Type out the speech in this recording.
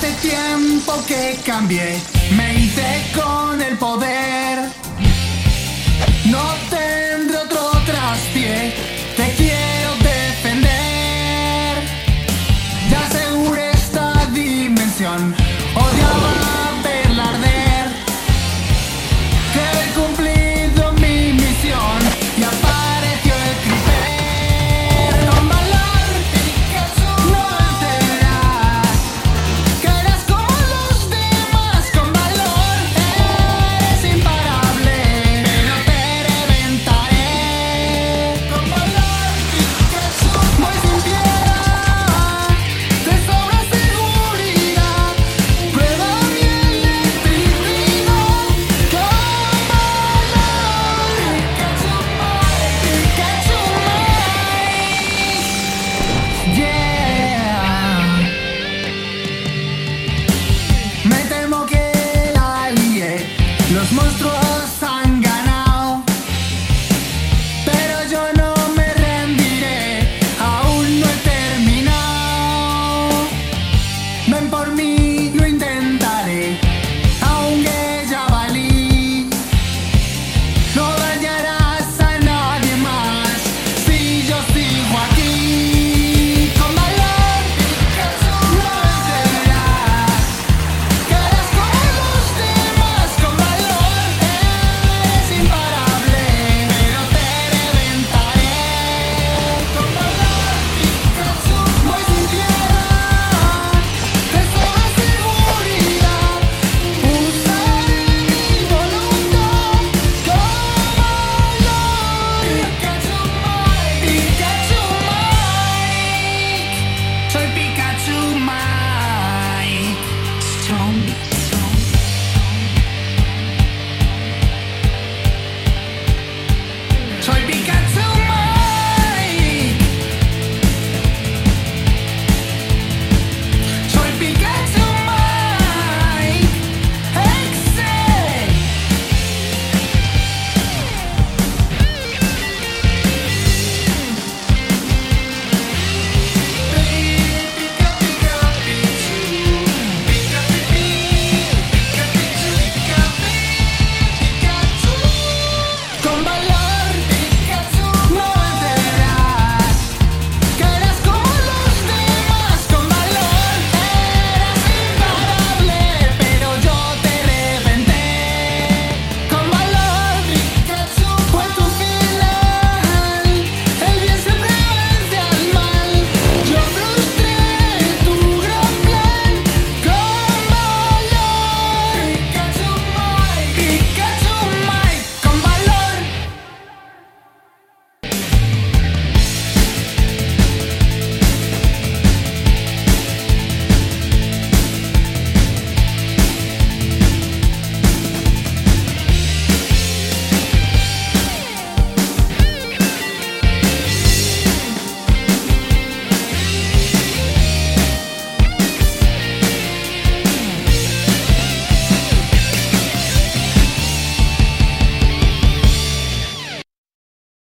hace tiempo que cambié, me hice con el poder. No tendré otro traspié, te quiero defender. Ya aseguré esta dimensión. Yeah. Me temo que la guié. Los monstruos.